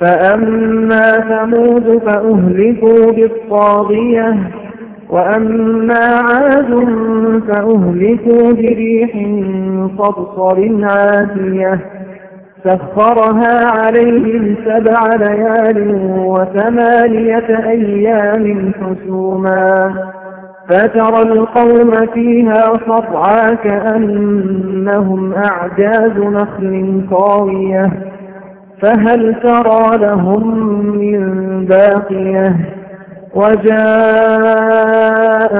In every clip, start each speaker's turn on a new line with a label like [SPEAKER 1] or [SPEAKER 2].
[SPEAKER 1] فأما ثمود فأهلكوا بالطاغية وأما عاد فأهلكوا بريح صرصر عاتية سخرها عليهم سبع ليال وثمانية أيام حسوما فترى القوم فيها صرعا كأنهم أعجاز نخل قاوية فهل ترى لهم من باقية؟ وجاء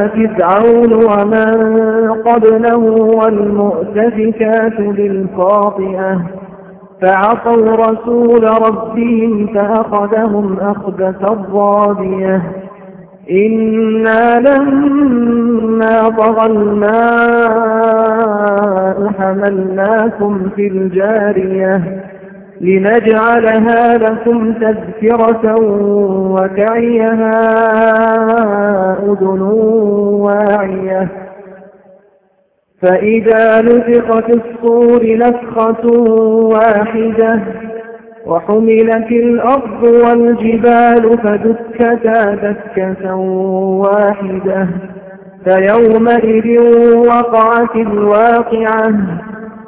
[SPEAKER 1] فرعون ومن قبله والمؤتفكات بالخاطئة. فعصوا رسول ربهم فأخذهم أخذة رابية إنا لما طغى الماء حملناكم في الجارية. لنجعلها لكم تذكرة وكعيها أذن واعية. فإذا نفق في الصور نفخة واحدة وحملت الأرض والجبال فدكتا دكة واحدة فيومئذ وقعت الواقعة.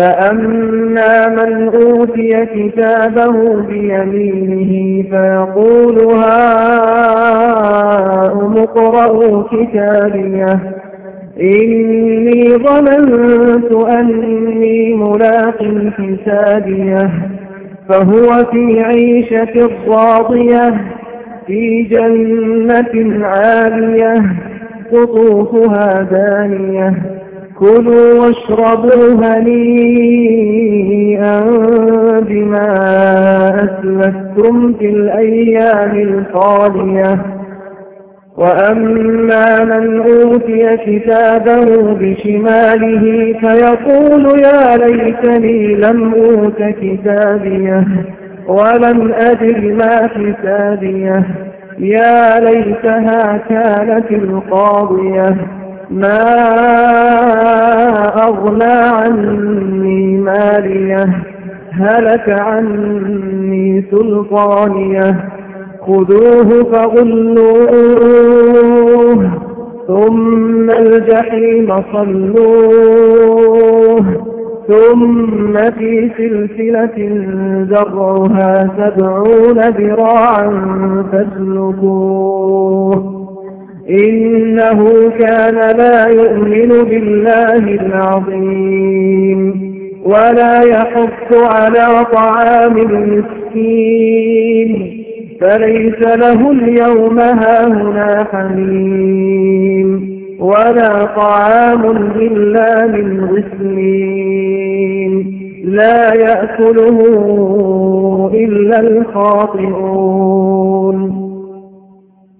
[SPEAKER 1] فأما من أوتي كتابه بيمينه فيقول هاؤم اقرءوا كتابيه. إني ظننت أني ملاق حسابيه. فهو في عيشة راضية في جنة عالية قطوفها دانية. كلوا واشربوا هنيئا بما أسلفتم في الأيام الخالية. وأما من أوتي كتابه بشماله فيقول يا ليتني لم أوت كتابيه ولم أدر ما كتابيه. يا ليتها كانت القاضية. ما أغنى عني مالية هلك عني سلطانية. خذوه فغلوه ثم الجحيم صلوه. ثم في سلسلة ذرعها سبعون ذراعا فاسلكوه. إنه كان لا يؤمن بالله العظيم ولا يحط على طعام المسكين فليس له اليوم هاهنا حميم ولا طعام إلا من غسلين لا يأكله إلا الخاطئون.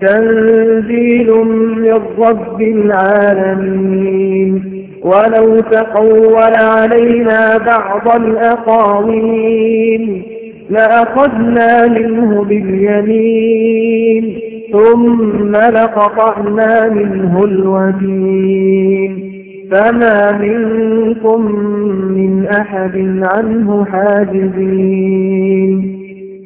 [SPEAKER 1] تنزيل من رب العالمين. ولو تقول علينا بعض الأقاويل لأخذنا منه باليمين ثم لقطعنا منه الوتين. فما منكم من أحد عنه حاجزين.